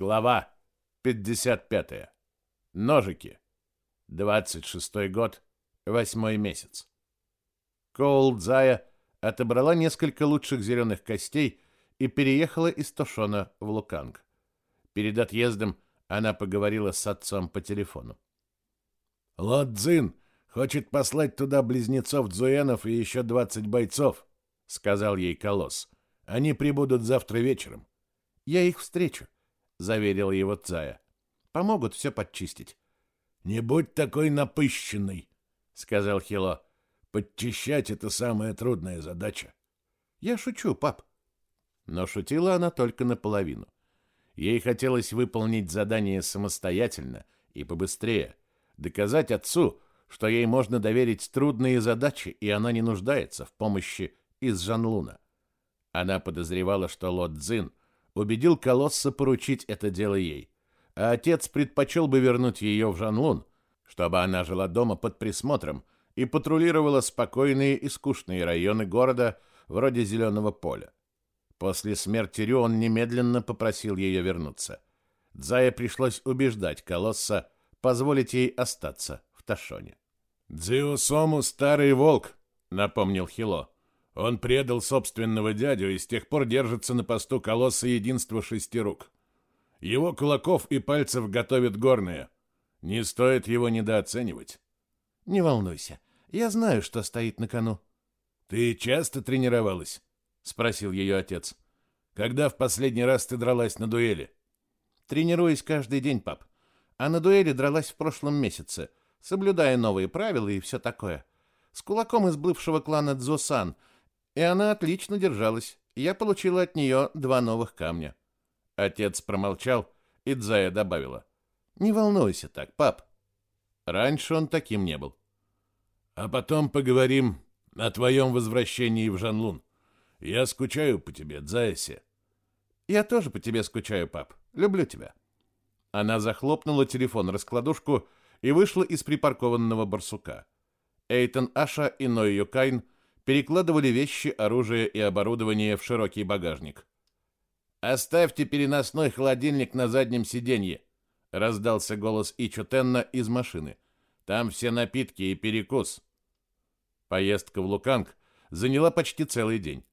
Глава 55. Ножики. 26 год, 8 месяц. Коул Дзая отобрала несколько лучших зеленых костей и переехала из Тошона в Луканг. Перед отъездом она поговорила с отцом по телефону. Лот Цзин хочет послать туда близнецов Дзуэнов и еще 20 бойцов, сказал ей Колосс. Они прибудут завтра вечером. Я их встречу, заверил его Цая. Помогут все подчистить. Не будь такой напыщенный, сказал Хило. Подчищать это самая трудная задача. Я шучу, пап. Но шутила она только наполовину. Ей хотелось выполнить задание самостоятельно и побыстрее, доказать отцу, что ей можно доверить трудные задачи, и она не нуждается в помощи из Жанлуна. Она подозревала, что Лот Цзин убедил Колосса поручить это дело ей, а отец предпочел бы вернуть ее в Жанлун, чтобы она жила дома под присмотром и патрулировала спокойные и скучные районы города вроде Зеленого поля. После смерти Рю он немедленно попросил ее вернуться. Дзае пришлось убеждать Колосса позволить ей остаться в Ташоне. «Дзиосому старый волк», — напомнил Хило. Он предал собственного дядю и с тех пор держится на посту колосса единства шести рук. Его кулаков и пальцев готовят горные. Не стоит его недооценивать. Не волнуйся, я знаю, что стоит на кону. Ты часто тренировалась? Спросил ее отец. Когда в последний раз ты дралась на дуэли? Тренируюсь каждый день, пап. А на дуэли дралась в прошлом месяце, соблюдая новые правила и все такое. С кулаком из бывшего клана Дзосан — и она отлично держалась. Я получила от нее два новых камня. Отец промолчал, и Дзая добавила. «Не волнуйся так, пап». Раньше он таким не был. «А потом поговорим о твоем возвращении в Жанлун. Я скучаю по тебе, Дзаясе». «Я тоже по тебе скучаю, пап. Люблю тебя». Она захлопнула телефон-раскладушку и вышла из припаркованного барсука. Эйтон Аша и Ной Юкайн – перекладывали вещи, оружие и оборудование в широкий багажник. «Оставьте переносной холодильник на заднем сиденье», — раздался голос Ичутенна из машины. «Там все напитки и перекус». Поездка в Луканг заняла почти целый день.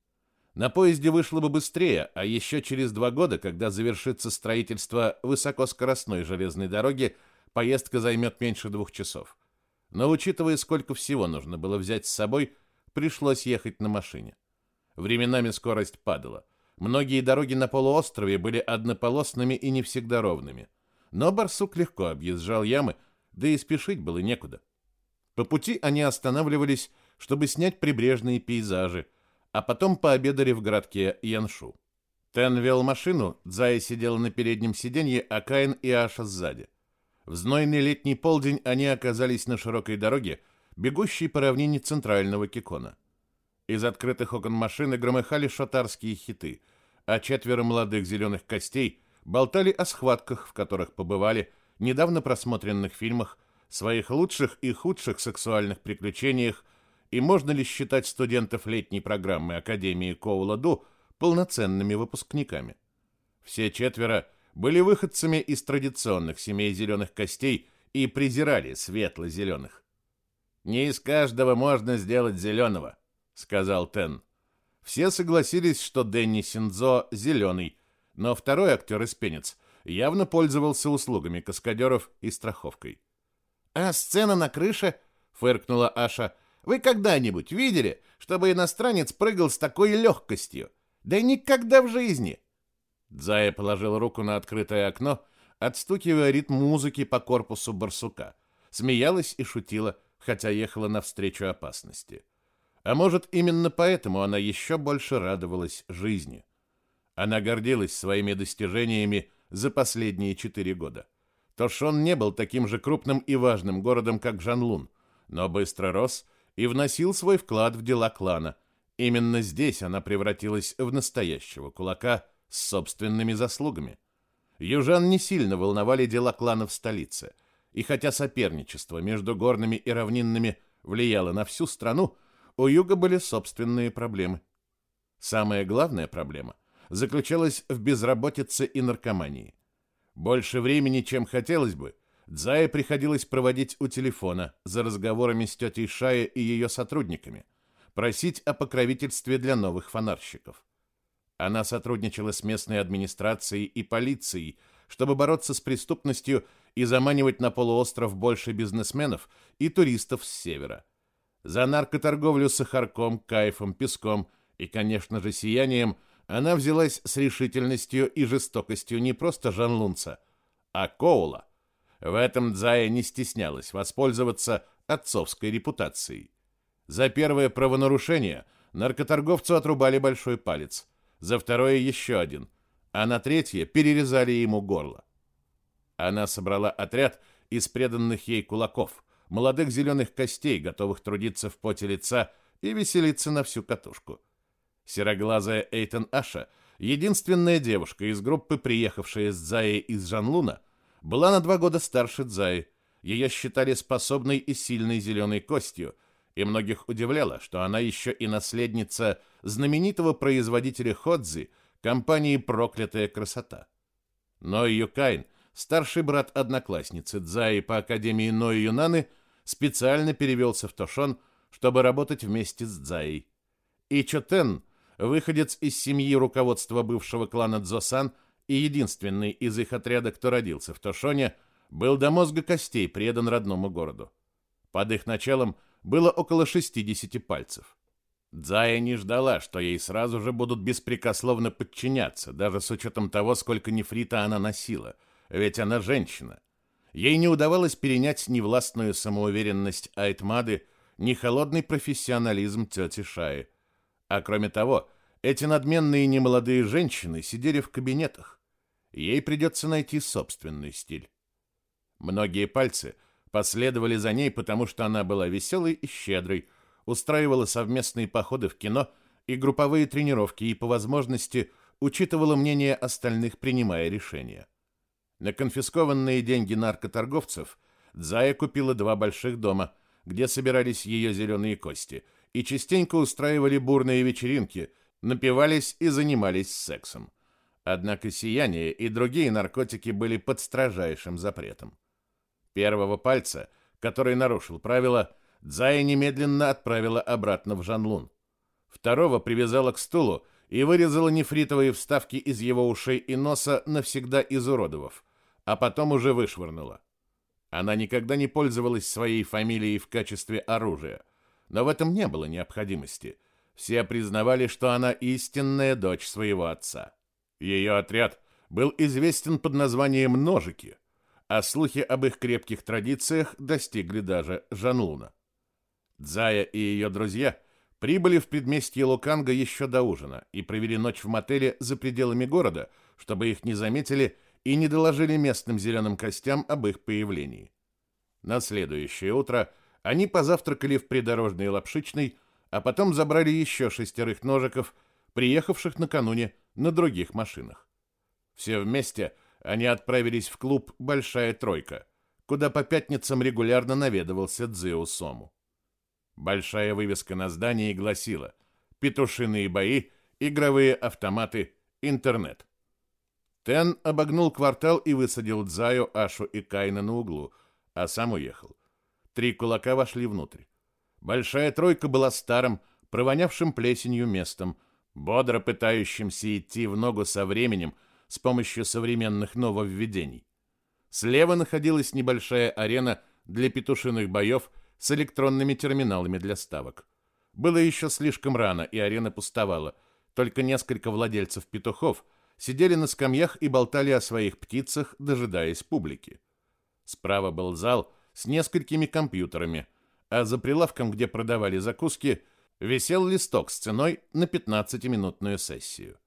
На поезде вышло бы быстрее, а еще через два года, когда завершится строительство высокоскоростной железной дороги, поездка займет меньше двух часов. Но учитывая, сколько всего нужно было взять с собой, пришлось ехать на машине. Временами скорость падала. Многие дороги на полуострове были однополосными и не всегда ровными. Но барсук легко объезжал ямы, да и спешить было некуда. По пути они останавливались, чтобы снять прибрежные пейзажи, а потом пообедали в городке Яншу. Тен вел машину, Зая сидела на переднем сиденье, а Каин и Аша сзади. В знойный летний полдень они оказались на широкой дороге, бегущий по равнине центрального Кикона. Из открытых окон машины громыхали шатарские хиты, а четверо молодых зеленых костей болтали о схватках, в которых побывали, недавно просмотренных фильмах, своих лучших и худших сексуальных приключениях и можно ли считать студентов летней программы Академии Коула-Ду полноценными выпускниками. Все четверо были выходцами из традиционных семей зеленых костей и презирали светло-зеленых. Не из каждого можно сделать зеленого, сказал Тен. Все согласились, что Дэнни Синдзо зеленый, но второй актер из Пенец явно пользовался услугами каскадеров и страховкой. «А сцена на крыше?» — фыркнула Аша. «Вы когда-нибудь видели, чтобы иностранец прыгал с такой легкостью? Да никогда в жизни!» Дзая положил руку на открытое окно, отстукивая ритм музыки по корпусу барсука. Смеялась и шутила — хотя ехала навстречу опасности. А может, именно поэтому она еще больше радовалась жизни. Она гордилась своими достижениями за последние четыре года. Тошон не был таким же крупным и важным городом, как Жанлун, но быстро рос и вносил свой вклад в дела клана. Именно здесь она превратилась в настоящего кулака с собственными заслугами. Южан не сильно волновали дела клана в столице – и хотя соперничество между горными и равнинными влияло на всю страну, у юга были собственные проблемы. Самая главная проблема заключалась в безработице и наркомании. Больше времени, чем хотелось бы, Дзае приходилось проводить у телефона за разговорами с тетей Шая и ее сотрудниками, просить о покровительстве для новых фонарщиков. Она сотрудничала с местной администрацией и полицией, чтобы бороться с преступностью и заманивать на полуостров больше бизнесменов и туристов с севера. За наркоторговлю сахарком, кайфом, песком и, конечно же, сиянием она взялась с решительностью и жестокостью не просто Жанлунца, а Коула. В этом Дзая не стеснялась воспользоваться отцовской репутацией. За первое правонарушение наркоторговцу отрубали большой палец, за второе еще один, а на третье перерезали ему горло. Она собрала отряд из преданных ей кулаков, молодых зеленых костей, готовых трудиться в поте лица и веселиться на всю катушку. Сероглазая Эйтон Аша, единственная девушка из группы, приехавшая с Дзаей из Жанлуна, была на два года старше Дзаи. Ее считали способной и сильной зеленой костью, и многих удивляло, что она еще и наследница знаменитого производителя Ходзи, компании «Проклятая красота». Но Юкайн, старший брат одноклассницы Дзаи по Академии Ной Юнаны, специально перевелся в Тошон, чтобы работать вместе с Дзаей. И Чотен, выходец из семьи руководства бывшего клана Дзосан и единственный из их отряда, кто родился в Тошоне, был до мозга костей предан родному городу. Под их началом было около 60 пальцев. Дзая не ждала, что ей сразу же будут беспрекословно подчиняться, даже с учетом того, сколько нефрита она носила, ведь она женщина. Ей не удавалось перенять ни властную самоуверенность Айтмады, ни холодный профессионализм тети Шаи. А кроме того, эти надменные немолодые женщины сидели в кабинетах. Ей придется найти собственный стиль. Многие пальцы последовали за ней, потому что она была веселой и щедрой, устраивала совместные походы в кино и групповые тренировки и, по возможности, учитывала мнение остальных, принимая решения. На конфискованные деньги наркоторговцев Дзая купила два больших дома, где собирались ее зеленые кости, и частенько устраивали бурные вечеринки, напивались и занимались сексом. Однако сияние и другие наркотики были под строжайшим запретом. Первого пальца, который нарушил правила, Дзая немедленно отправила обратно в Жанлун. Второго привязала к стулу и вырезала нефритовые вставки из его ушей и носа, навсегда изуродовав, а потом уже вышвырнула. Она никогда не пользовалась своей фамилией в качестве оружия, но в этом не было необходимости. Все признавали, что она истинная дочь своего отца. Ее отряд был известен под названием «Ножики», а слухи об их крепких традициях достигли даже Жанлуна. Дзая и ее друзья прибыли в предместье Луканга еще до ужина и провели ночь в мотеле за пределами города, чтобы их не заметили и не доложили местным зеленым костям об их появлении. На следующее утро они позавтракали в придорожной лапшичной, а потом забрали еще шестерых ножиков, приехавших накануне на других машинах. Все вместе они отправились в клуб «Большая тройка», куда по пятницам регулярно наведывался Дзио Сому. Большая вывеска на здании гласила «Петушиные бои, игровые автоматы, интернет». Тен обогнул квартал и высадил Дзаю, Ашу и Кайна на углу, а сам уехал. Три кулака вошли внутрь. Большая тройка была старым, провонявшим плесенью местом, бодро пытающимся идти в ногу со временем с помощью современных нововведений. Слева находилась небольшая арена для петушиных боев с электронными терминалами для ставок. Было еще слишком рано, и арена пустовала. Только несколько владельцев петухов сидели на скамьях и болтали о своих птицах, дожидаясь публики. Справа был зал с несколькими компьютерами, а за прилавком, где продавали закуски, висел листок с ценой на 15-минутную сессию.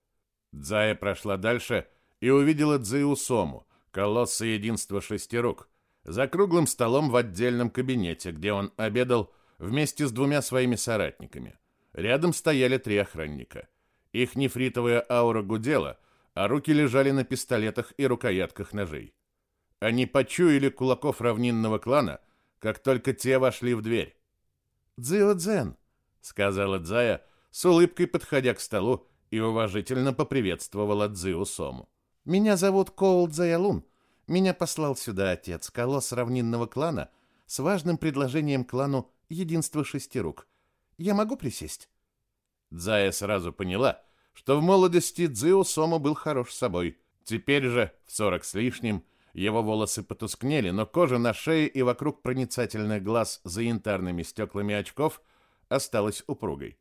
Дзая прошла дальше и увидела Дзиу Сому, колосса единства шести рук, за круглым столом в отдельном кабинете, где он обедал вместе с двумя своими соратниками. Рядом стояли три охранника. Их нефритовая аура гудела, а руки лежали на пистолетах и рукоятках ножей. Они почуяли кулаков равнинного клана, как только те вошли в дверь. «Дзио Дзен», — сказала Дзая, с улыбкой подходя к столу и уважительно поприветствовала Дзиу Сому. «Меня зовут Коул Дзаялун, Меня послал сюда отец, колосс равнинного клана, с важным предложением клану Единство Шести Рук. Я могу присесть?» Дзая сразу поняла, что в молодости Дзио Сомо был хорош собой. Теперь же, в сорок с лишним, его волосы потускнели, но кожа на шее и вокруг проницательных глаз за янтарными стеклами очков осталась упругой.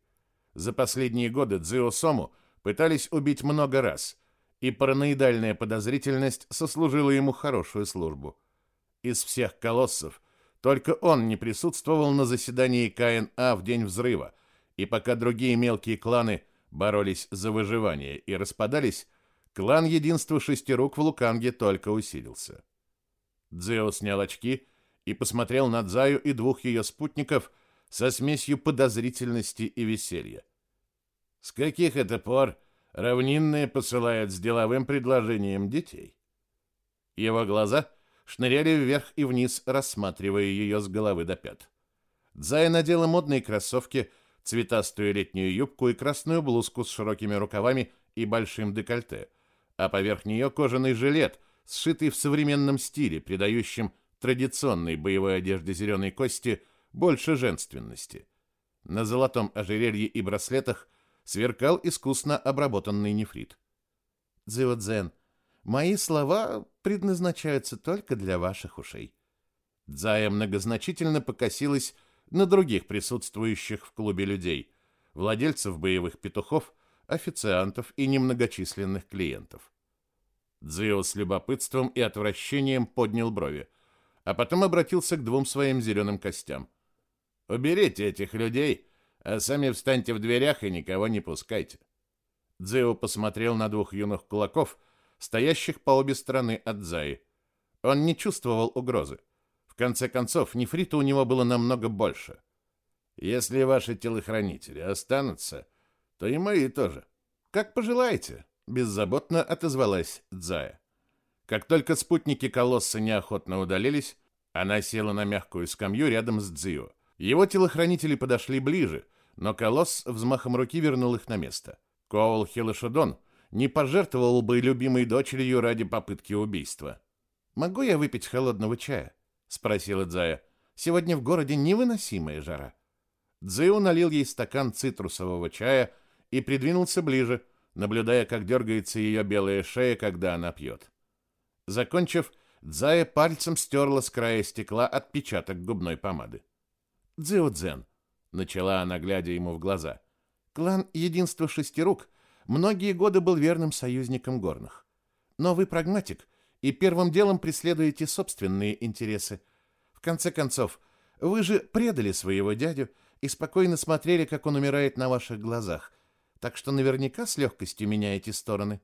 За последние годы Дзио Сому пытались убить много раз, и параноидальная подозрительность сослужила ему хорошую службу. Из всех колоссов только он не присутствовал на заседании КНА в день взрыва, и пока другие мелкие кланы боролись за выживание и распадались, клан Единства Шестирук в Луканге только усилился. Дзео снял очки и посмотрел на Дзаю и двух ее спутников со смесью подозрительности и веселья. С каких это пор равнинные посылают с деловым предложением детей? Его глаза шныряли вверх и вниз, рассматривая ее с головы до пят. Дзая надела модные кроссовки, цветастую летнюю юбку и красную блузку с широкими рукавами и большим декольте, а поверх нее кожаный жилет, сшитый в современном стиле, придающем традиционной боевой одежде зеленой кости больше женственности. На золотом ожерелье и браслетах сверкал искусно обработанный нефрит. Дзио-дзен, мои слова предназначаются только для ваших ушей. Дзая многозначительно покосилась на других присутствующих в клубе людей, владельцев боевых петухов, официантов и немногочисленных клиентов. Дзио с любопытством и отвращением поднял брови, а потом обратился к двум своим зеленым костям. «Уберите этих людей а сами встаньте в дверях и никого не пускайте. Дзео посмотрел на двух юных кулаков, стоящих по обе стороны от Заи. Он не чувствовал угрозы. Конце концов, нефрита у него было намного больше. Если ваши телохранители останутся, то и мои тоже. Как пожелаете, беззаботно отозвалась Дзая. Как только спутники колосса неохотно удалились, она села на мягкую скамью рядом с Дзио. Его телохранители подошли ближе, но колосс взмахом руки вернул их на место. Коул Хилошедон не пожертвовал бы любимой дочерью ради попытки убийства. «Могу я выпить холодного чая?» — спросила Дзая. «Сегодня в городе невыносимая жара». Дзиу налил ей стакан цитрусового чая и придвинулся ближе, наблюдая, как дергается ее белая шея, когда она пьет. Закончив, Дзая пальцем стерла с края стекла отпечаток губной помады. Дзио-дзен, начала она, глядя ему в глаза. Клан Единства Шестирук многие годы был верным союзником горных. Но вы прагматик и первым делом преследуете собственные интересы. В конце концов, вы же предали своего дядю и спокойно смотрели, как он умирает на ваших глазах, так что наверняка с легкостью меняете стороны.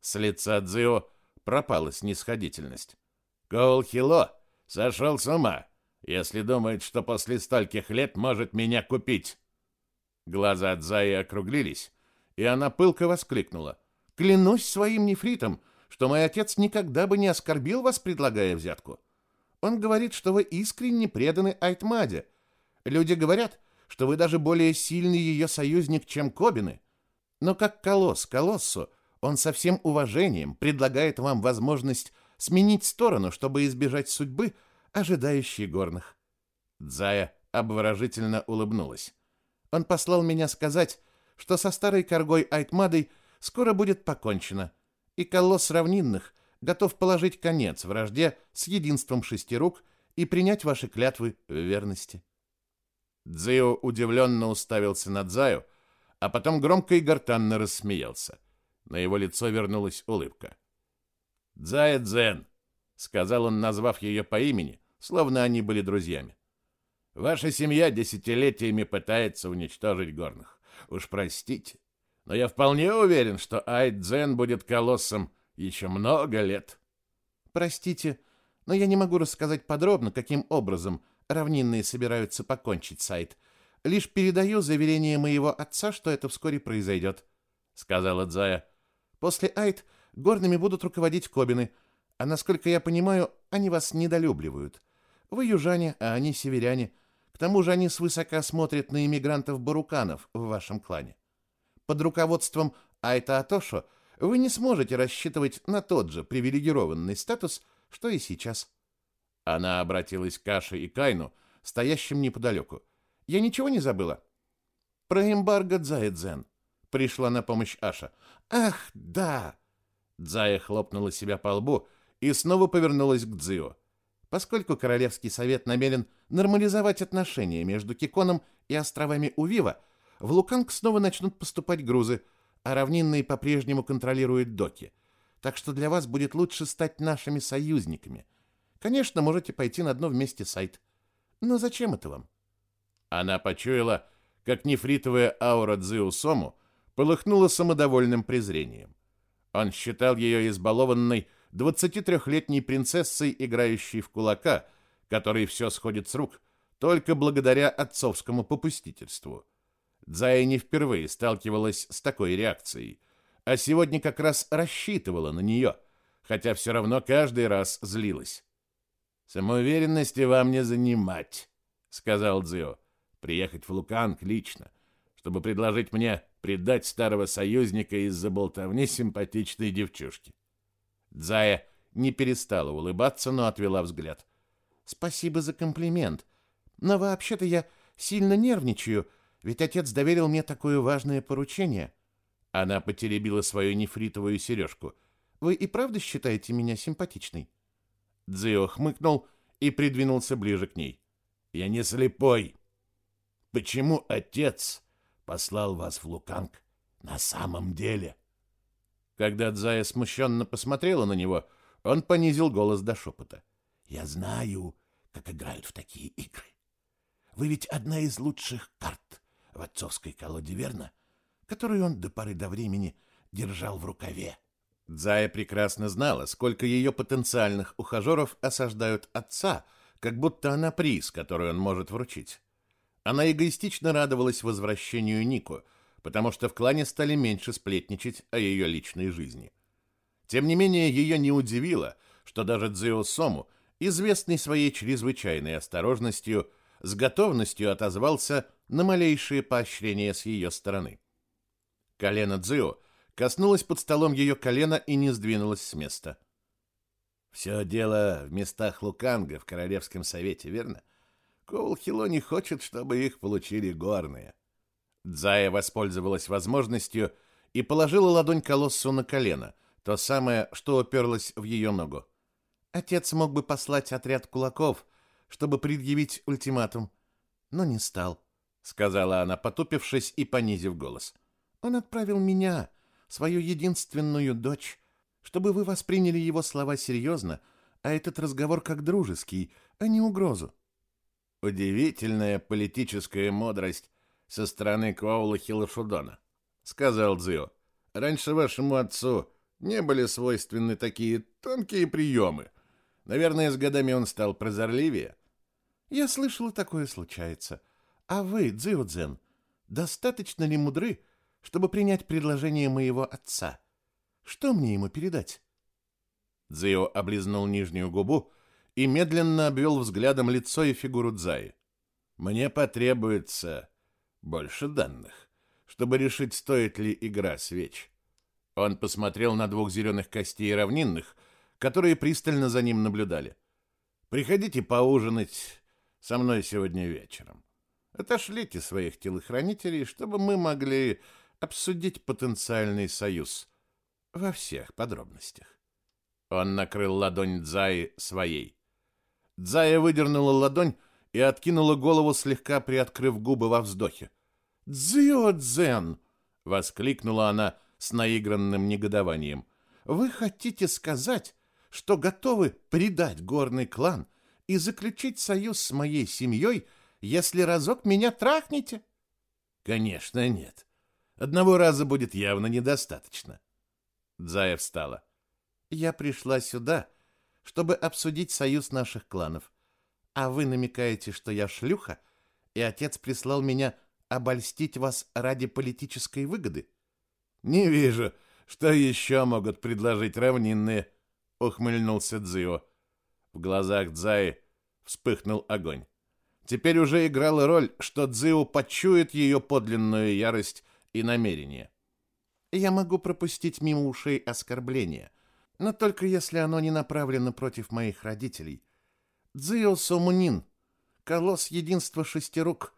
С лица Дзио пропала снисходительность. Коул Хило сошел с ума если думает, что после стольких лет может меня купить. Глаза Дзаи округлились, и она пылко воскликнула. «Клянусь своим нефритом, что мой отец никогда бы не оскорбил вас, предлагая взятку. Он говорит, что вы искренне преданы Айтмаде. Люди говорят, что вы даже более сильный ее союзник, чем Кобины. Но как колосс колоссу, он со всем уважением предлагает вам возможность сменить сторону, чтобы избежать судьбы, ожидающий горных. Дзая обворожительно улыбнулась. Он послал меня сказать, что со старой коргой Айтмадой скоро будет покончено, и колосс равнинных готов положить конец вражде с единством шести рук и принять ваши клятвы в верности. Дзио удивленно уставился на Дзаю, а потом громко и гортанно рассмеялся. На его лицо вернулась улыбка. «Дзая Дзен!» — сказал он, назвав ее по имени, словно они были друзьями. Ваша семья десятилетиями пытается уничтожить горных. Уж простите, но я вполне уверен, что Айдзен будет колоссом еще много лет. Простите, но я не могу рассказать подробно, каким образом равнинные собираются покончить сайт. Лишь передаю заверение моего отца, что это вскоре произойдет», — сказала Дзая. «После Айд горными будут руководить Кобины, а, насколько я понимаю, они вас недолюбливают. Вы южане, а они северяне. К тому же они свысока смотрят на иммигрантов-баруканов в вашем клане. Под руководством Айта Атошо вы не сможете рассчитывать на тот же привилегированный статус, что и сейчас. Она обратилась к Каше и Кайну, стоящим неподалеку. Я ничего не забыла? Про эмбарго Дзаэдзен. Пришла на помощь Аша. Ах, да! Дзая хлопнула себя по лбу и снова повернулась к Дзио. Поскольку Королевский совет намерен нормализовать отношения между Киконом и островами Увива, в Луканг снова начнут поступать грузы, а равнинные по-прежнему контролируют доки. Так что для вас будет лучше стать нашими союзниками. Конечно, можете пойти на дно вместе сайт. Но зачем это вам? Она почуяла, как нефритовая аура Дзиу Сому полыхнула самодовольным презрением. Он считал ее избалованной 23-летней принцессой, играющей в кулака, которой все сходит с рук, только благодаря отцовскому попустительству. Дзая не впервые сталкивалась с такой реакцией, а сегодня как раз рассчитывала на нее, хотя все равно каждый раз злилась. «Самоуверенности вам не занимать», — сказал Дзио. «Приехать в Луканг лично, чтобы предложить мне предать старого союзника из-за болтовни симпатичной девчушки. Дзая не перестала улыбаться, но отвела взгляд. «Спасибо за комплимент. Но вообще-то я сильно нервничаю, ведь отец доверил мне такое важное поручение». Она потеребила свою нефритовую сережку. «Вы и правда считаете меня симпатичной?» Дзио хмыкнул и придвинулся ближе к ней. «Я не слепой. Почему отец послал вас в Луканг на самом деле?» Когда Дзая смущенно посмотрела на него, он понизил голос до шепота. «Я знаю, как играют в такие игры. Вы ведь одна из лучших карт в отцовской колоде, верно? Которую он до поры до времени держал в рукаве». Дзая прекрасно знала, сколько ее потенциальных ухажеров осаждают отца, как будто она приз, который он может вручить. Она эгоистично радовалась возвращению Нику — потому что в клане стали меньше сплетничать о ее личной жизни. Тем не менее, ее не удивило, что даже Дзио Сому, известный своей чрезвычайной осторожностью, с готовностью отозвался на малейшие поощрения с ее стороны. Колено Дзио коснулось под столом ее колена и не сдвинулось с места. «Все дело в местах Луканга в Королевском совете, верно? Коул Хило не хочет, чтобы их получили горные. Дзая воспользовалась возможностью и положила ладонь колоссу на колено, то самое, что уперлось в ее ногу. Отец мог бы послать отряд кулаков, чтобы предъявить ультиматум, но не стал, сказала она, потупившись и понизив голос. Он отправил меня, свою единственную дочь, чтобы вы восприняли его слова серьезно, а этот разговор как дружеский, а не угрозу. Удивительная политическая мудрость со стороны Коула Хилошудона, сказал Дзио. Раньше вашему отцу не были свойственны такие тонкие приемы. Наверное, с годами он стал прозорливее. Я слышала, такое случается. А вы, Дзио Дзен, достаточно ли мудры, чтобы принять предложение моего отца? Что мне ему передать? Дзио облизнул нижнюю губу и медленно обвел взглядом лицо и фигуру Дзаи. Мне потребуется больше данных, чтобы решить, стоит ли игра свеч. Он посмотрел на двух зеленых костей равнинных, которые пристально за ним наблюдали. «Приходите поужинать со мной сегодня вечером. Отошлите своих телохранителей, чтобы мы могли обсудить потенциальный союз во всех подробностях». Он накрыл ладонь Дзаи своей. Дзая выдернула ладонь и откинула голову, слегка приоткрыв губы во вздохе. «Дзио-дзен!» — воскликнула она с наигранным негодованием. «Вы хотите сказать, что готовы предать горный клан и заключить союз с моей семьей, если разок меня трахнете?» «Конечно нет. Одного раза будет явно недостаточно». Дзая встала. «Я пришла сюда, чтобы обсудить союз наших кланов. А вы намекаете, что я шлюха, и отец прислал меня обольстить вас ради политической выгоды? Не вижу, что еще могут предложить равнинные, ухмыльнулся Дзио. В глазах Дзаи вспыхнул огонь. Теперь уже играла роль, что Дзио почует ее подлинную ярость и намерение. Я могу пропустить мимо ушей оскорбление, но только если оно не направлено против моих родителей. Дзио Сомунин, колосс единства шести рук,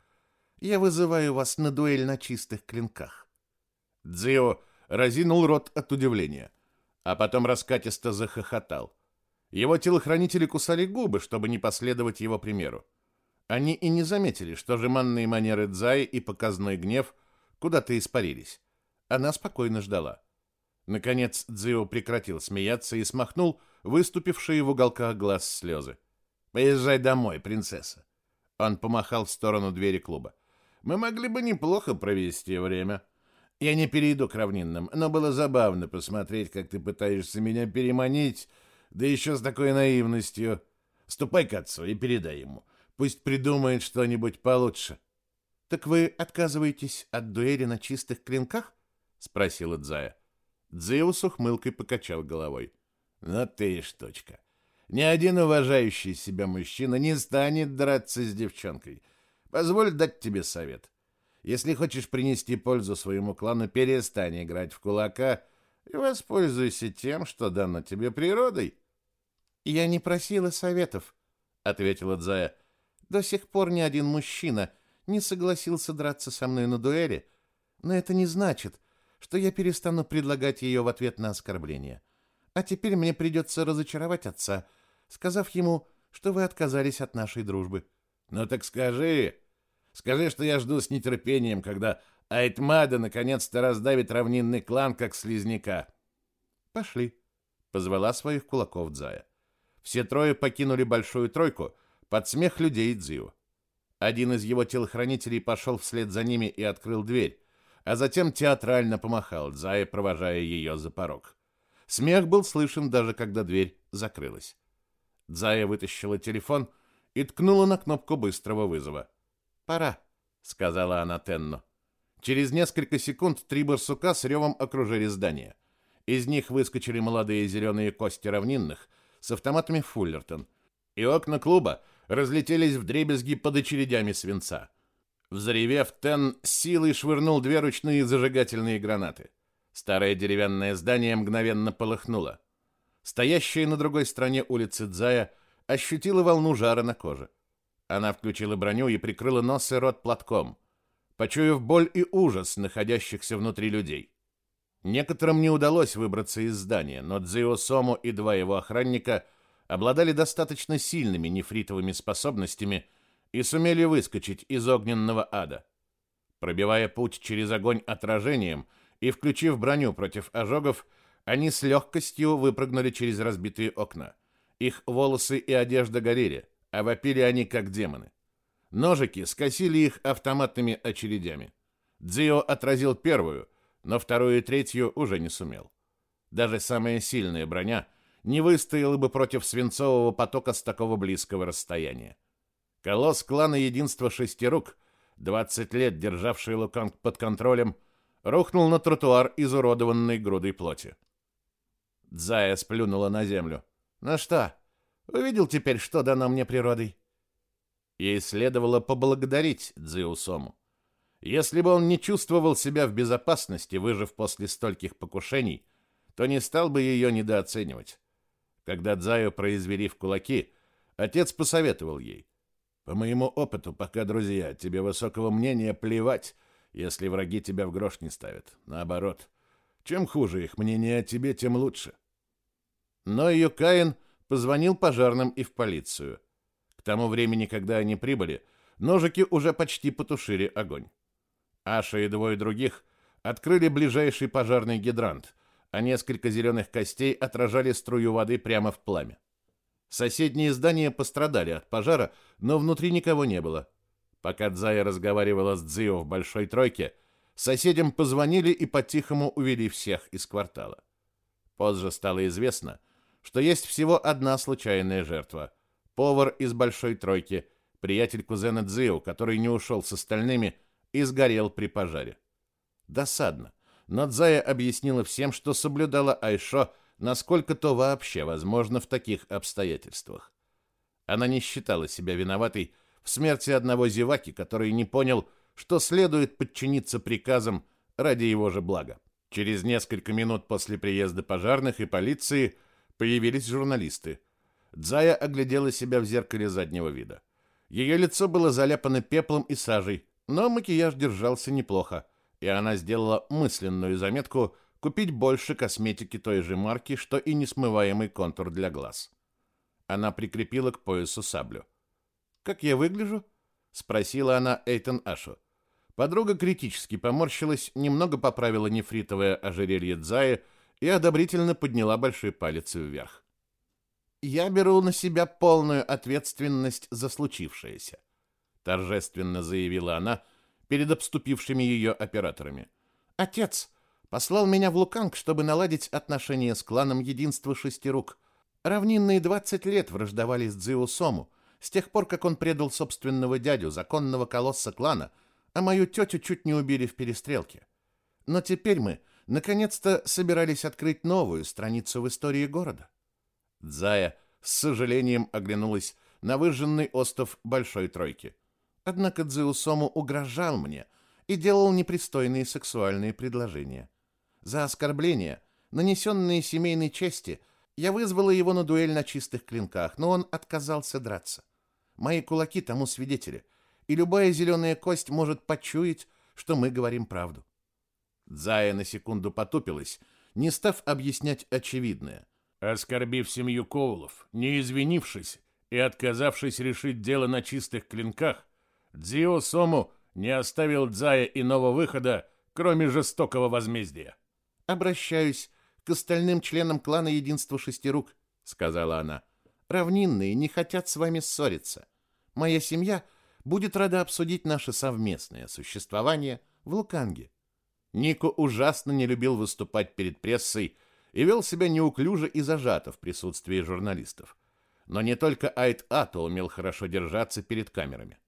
я вызываю вас на дуэль на чистых клинках. Дзио разинул рот от удивления, а потом раскатисто захохотал. Его телохранители кусали губы, чтобы не последовать его примеру. Они и не заметили, что жеманные манеры Дзаи и показной гнев куда-то испарились. Она спокойно ждала. Наконец Дзио прекратил смеяться и смахнул выступившие в уголках глаз слезы. «Поезжай домой, принцесса!» Он помахал в сторону двери клуба. «Мы могли бы неплохо провести время. Я не перейду к равнинным, но было забавно посмотреть, как ты пытаешься меня переманить, да еще с такой наивностью. Ступай к отцу и передай ему. Пусть придумает что-нибудь получше». «Так вы отказываетесь от дуэли на чистых клинках?» спросила Дзая. Дзиу с ухмылкой покачал головой. Ну ты штучка. Ни один уважающий себя мужчина не станет драться с девчонкой. Позволь дать тебе совет. Если хочешь принести пользу своему клану, перестань играть в кулака и воспользуйся тем, что дано тебе природой. Я не просила советов, ответила Дзая. До сих пор ни один мужчина не согласился драться со мной на дуэли, но это не значит, что я перестану предлагать ее в ответ на оскорбление. А теперь мне придется разочаровать отца, сказав ему, что вы отказались от нашей дружбы. Ну так скажи, скажи, что я жду с нетерпением, когда Айтмада наконец-то раздавит равнинный клан, как слизняка. Пошли, позвала своих кулаков Дзая. Все трое покинули большую тройку под смех людей Дзио. Один из его телохранителей пошел вслед за ними и открыл дверь, а затем театрально помахал Зае, провожая ее за порог. Смех был слышен даже когда дверь закрылась. Зая вытащила телефон и ткнула на кнопку быстрого вызова. «Пора», — сказала она Тенну. Через несколько секунд три барсука с ревом окружили здание. Из них выскочили молодые зеленые кости равнинных с автоматами Фуллертон, и окна клуба разлетелись в дребезги под очередями свинца. Взревев, Тен силой швырнул две ручные зажигательные гранаты. Старое деревянное здание мгновенно полыхнуло. Стоящая на другой стороне улицы Дзая ощутила волну жара на коже. Она включила броню и прикрыла нос и рот платком, почуяв боль и ужас находящихся внутри людей. Некоторым не удалось выбраться из здания, но Дзио Сому и два его охранника обладали достаточно сильными нефритовыми способностями – и сумели выскочить из огненного ада. Пробивая путь через огонь отражением и включив броню против ожогов, они с легкостью выпрыгнули через разбитые окна. Их волосы и одежда горели, а вопили они как демоны. Ножики скосили их автоматными очередями. Дзио отразил первую, но вторую и третью уже не сумел. Даже самая сильная броня не выстояла бы против свинцового потока с такого близкого расстояния. Колосс клана Единства Шести Рук, 20 лет державший Луканг под контролем, рухнул на тротуар изуродованной грудой плоти. Дзая сплюнула на землю. «Ну что, увидел теперь, что дано мне природой?» Ей следовало поблагодарить Дзиусому. Если бы он не чувствовал себя в безопасности, выжив после стольких покушений, то не стал бы ее недооценивать. Когда Дзаю произвели в кулаки, отец посоветовал ей. По моему опыту, пока друзья, тебе высокого мнения плевать, если враги тебя в грош не ставят. Наоборот, чем хуже их мнение о тебе, тем лучше. Но Юкаин позвонил пожарным и в полицию. К тому времени, когда они прибыли, ножики уже почти потушили огонь. Аша и двое других открыли ближайший пожарный гидрант, а несколько зеленых костей отражали струю воды прямо в пламя. Соседние здания пострадали от пожара, но внутри никого не было. Пока Дзая разговаривала с Дзио в большой тройке, соседям позвонили и по-тихому увели всех из квартала. Позже стало известно, что есть всего одна случайная жертва — повар из большой тройки, приятель кузена Дзио, который не ушел с остальными и сгорел при пожаре. Досадно, но Дзая объяснила всем, что соблюдала Айшо насколько то вообще возможно в таких обстоятельствах. Она не считала себя виноватой в смерти одного зеваки, который не понял, что следует подчиниться приказам ради его же блага. Через несколько минут после приезда пожарных и полиции появились журналисты. Дзая оглядела себя в зеркале заднего вида. Ее лицо было заляпано пеплом и сажей, но макияж держался неплохо, и она сделала мысленную заметку купить больше косметики той же марки, что и несмываемый контур для глаз. Она прикрепила к поясу саблю. «Как я выгляжу?» — спросила она Эйтон Ашу. Подруга критически поморщилась, немного поправила нефритовое ожерелье Дзаи и одобрительно подняла большой палец вверх. «Я беру на себя полную ответственность за случившееся», — торжественно заявила она перед обступившими ее операторами. «Отец послал меня в Луканг, чтобы наладить отношения с кланом Единства Шести Рук. Равнинные двадцать лет враждовали с Дзиусому, с тех пор, как он предал собственного дядю, законного колосса клана, а мою тетю чуть не убили в перестрелке. Но теперь мы, наконец-то, собирались открыть новую страницу в истории города. Дзая с сожалением оглянулась на выжженный остов Большой Тройки. Однако Дзиусому угрожал мне и делал непристойные сексуальные предложения. За оскорбления, нанесенные семейной чести, я вызвала его на дуэль на чистых клинках, но он отказался драться. Мои кулаки тому свидетели, и любая зеленая кость может почуять, что мы говорим правду. Зая на секунду потупилась, не став объяснять очевидное. Оскорбив семью Коулов, не извинившись и отказавшись решить дело на чистых клинках, Дзио Сому не оставил Дзая иного выхода, кроме жестокого возмездия. «Обращаюсь к остальным членам клана Единства Шестирук», — сказала она. «Равнинные не хотят с вами ссориться. Моя семья будет рада обсудить наше совместное существование в Луканге». Нико ужасно не любил выступать перед прессой и вел себя неуклюже и зажато в присутствии журналистов. Но не только Айт Ато умел хорошо держаться перед камерами.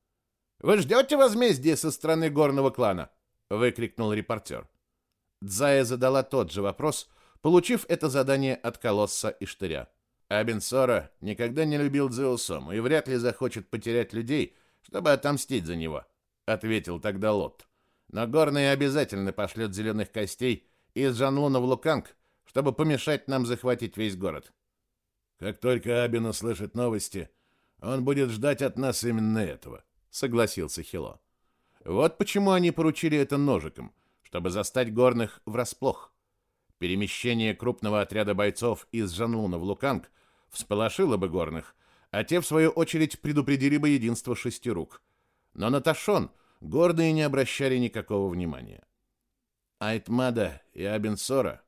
«Вы ждете возмездия со стороны горного клана?» — выкрикнул репортер. Дзая задала тот же вопрос, получив это задание от Колосса и Штыря. Абенсора никогда не любил Дзеусому и вряд ли захочет потерять людей, чтобы отомстить за него, — ответил тогда Лот. Но горные обязательно пошлет зеленых костей из Жанлуна в Луканг, чтобы помешать нам захватить весь город. Как только Абин услышит новости, он будет ждать от нас именно этого, — согласился Хило. Вот почему они поручили это ножиком, чтобы застать горных врасплох. Перемещение крупного отряда бойцов из Жанлуна в Луканг всполошило бы горных, а те, в свою очередь, предупредили бы единство шести рук. Но на Ташон горные не обращали никакого внимания. Айтмада и Абенсора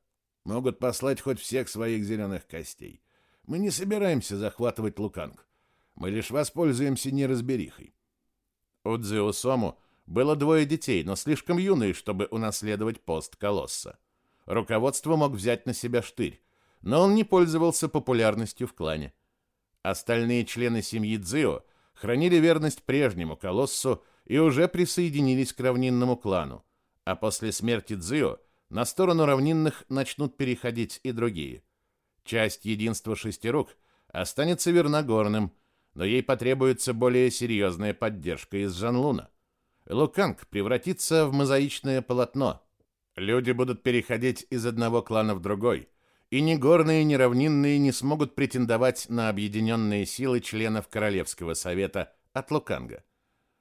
могут послать хоть всех своих зеленых костей. Мы не собираемся захватывать Луканг. Мы лишь воспользуемся неразберихой. У Дзиусому было двое детей, но слишком юные, чтобы унаследовать пост колосса. Руководство мог взять на себя штырь, но он не пользовался популярностью в клане. Остальные члены семьи Дзио хранили верность прежнему колоссу и уже присоединились к равнинному клану, а после смерти Дзио на сторону равнинных начнут переходить и другие. Часть единства шестерук останется верна горным – но ей потребуется более серьезная поддержка из Жанлуна. Луканг превратится в мозаичное полотно. Люди будут переходить из одного клана в другой, и ни горные, ни равнинные не смогут претендовать на объединенные силы членов Королевского совета от Луканга.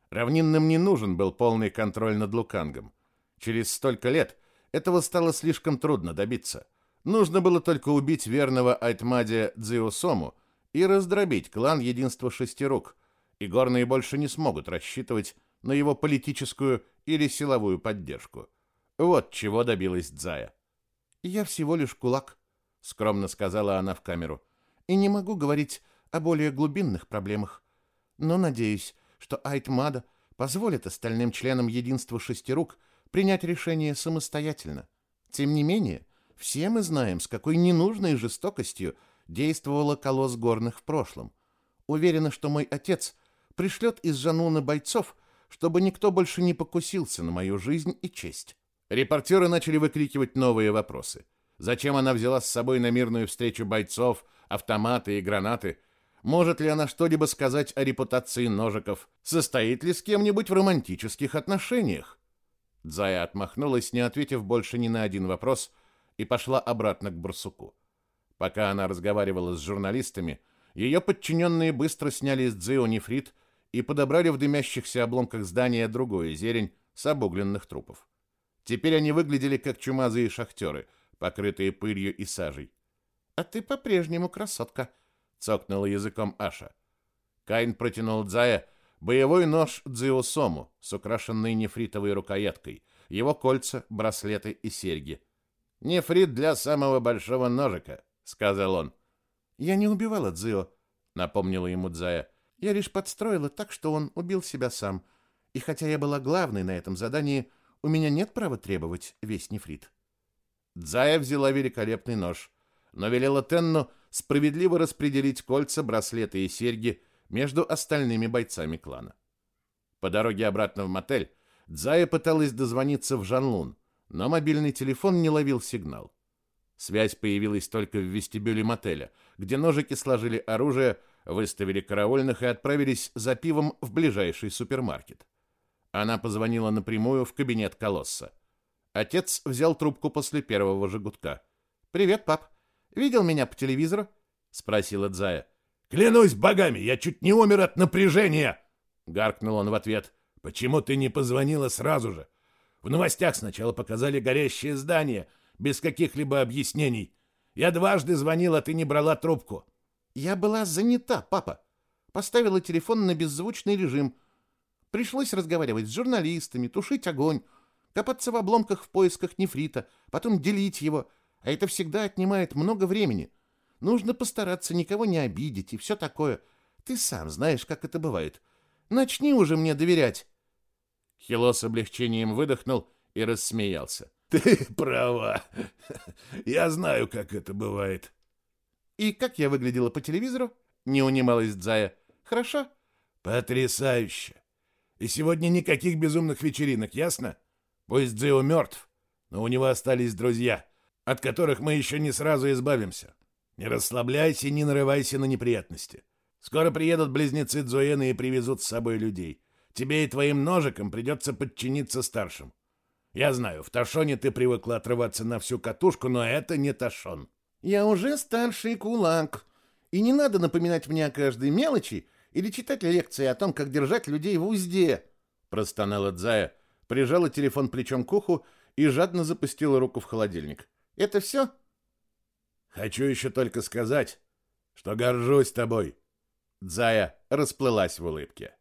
Равнинным не нужен был полный контроль над Лукангом. Через столько лет этого стало слишком трудно добиться. Нужно было только убить верного Айтмадия Дзиосому – и раздробить клан Единства Шестирук, и горные больше не смогут рассчитывать на его политическую или силовую поддержку. Вот чего добилась Дзая. «Я всего лишь кулак», — скромно сказала она в камеру, «и не могу говорить о более глубинных проблемах. Но надеюсь, что Айтмада позволит остальным членам Единства Шестирук принять решение самостоятельно. Тем не менее, все мы знаем, с какой ненужной жестокостью действовала колосс горных в прошлом. Уверена, что мой отец пришлет из Жануна бойцов, чтобы никто больше не покусился на мою жизнь и честь. Репортеры начали выкрикивать новые вопросы. Зачем она взяла с собой на мирную встречу бойцов, автоматы и гранаты? Может ли она что-либо сказать о репутации ножиков? Состоит ли с кем-нибудь в романтических отношениях? Дзая отмахнулась, не ответив больше ни на один вопрос, и пошла обратно к барсуку. Пока она разговаривала с журналистами, ее подчиненные быстро сняли с Дзио нефрит и подобрали в дымящихся обломках здания другое зерень с обугленных трупов. Теперь они выглядели как чумазые шахтеры, покрытые пылью и сажей. «А ты по-прежнему красотка», — цокнула языком Аша. Кайн протянул Дзая боевой нож Дзиосому с украшенной нефритовой рукояткой, его кольца, браслеты и серьги. «Нефрит для самого большого ножика», — сказал он. «Я не убивала Дзио», — напомнила ему Дзая. «Я лишь подстроила так, что он убил себя сам. И хотя я была главной на этом задании, у меня нет права требовать весь нефрит». Дзая взяла великолепный нож, но велела Тенну справедливо распределить кольца, браслеты и серьги между остальными бойцами клана. По дороге обратно в мотель Дзая пыталась дозвониться в Жанлун, но мобильный телефон не ловил сигнал. Связь появилась только в вестибюле мотеля, где ножики сложили оружие, выставили караульных и отправились за пивом в ближайший супермаркет. Она позвонила напрямую в кабинет Колосса. Отец взял трубку после первого же «Привет, пап. Видел меня по телевизору?» — спросила Дзая. «Клянусь богами, я чуть не умер от напряжения!» — гаркнул он в ответ. «Почему ты не позвонила сразу же? В новостях сначала показали горящее здание, без каких-либо объяснений. Я дважды звонил, а ты не брала трубку». «Я была занята, папа. Поставила телефон на беззвучный режим. Пришлось разговаривать с журналистами, тушить огонь, копаться в обломках в поисках нефрита, потом делить его, а это всегда отнимает много времени. Нужно постараться никого не обидеть и все такое. Ты сам знаешь, как это бывает. Начни уже мне доверять. Хило с облегчением выдохнул и рассмеялся. Ты права. Я знаю, как это бывает. И как я выглядела по телевизору? Не унималась Дзая. Хорошо? Потрясающе. И сегодня никаких безумных вечеринок, ясно? Пусть Дзио мертв, но у него остались друзья, от которых мы еще не сразу избавимся. Не расслабляйся не нарывайся на неприятности. Скоро приедут близнецы Дзуэны и привезут с собой людей. Тебе и твоим ножикам придется подчиниться старшим. Я знаю, в Ташоне ты привыкла отрываться на всю катушку, но это не Ташон. Я уже старший кулак. И не надо напоминать мне о каждой мелочи или читать лекции о том, как держать людей в узде. Простонала Дзая, прижала телефон плечом к уху и жадно запустила руку в холодильник. Это все? Хочу еще только сказать, что горжусь тобой. Дзая расплылась в улыбке.